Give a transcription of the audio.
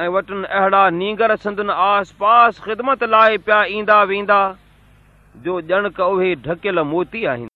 ۽ وٽن اهڙا نينگر سندن آس پاس خدمت لاءِ پيا ايندا ويندا جو ڄڻڪ اهي ڍڪيل موتي آهن.